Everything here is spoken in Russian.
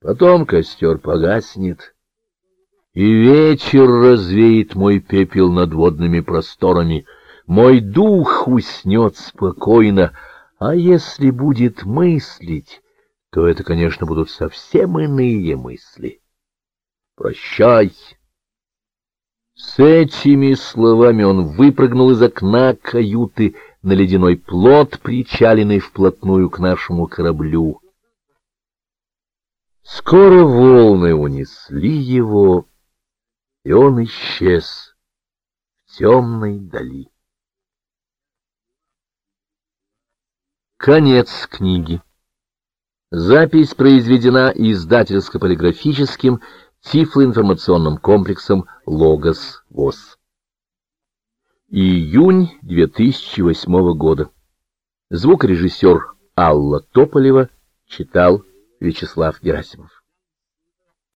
Потом костер погаснет, и вечер развеет мой пепел над водными просторами. Мой дух уснет спокойно, а если будет мыслить, то это, конечно, будут совсем иные мысли. Прощай. С этими словами он выпрыгнул из окна каюты на ледяной плот, причаленный вплотную к нашему кораблю. Скоро волны унесли его, и он исчез в темной дали. Конец книги. Запись произведена издательско-полиграфическим тифлоинформационным комплексом «Логос ВОЗ». Июнь 2008 года. Звукорежиссер Алла Тополева читал Вячеслав Герасимов.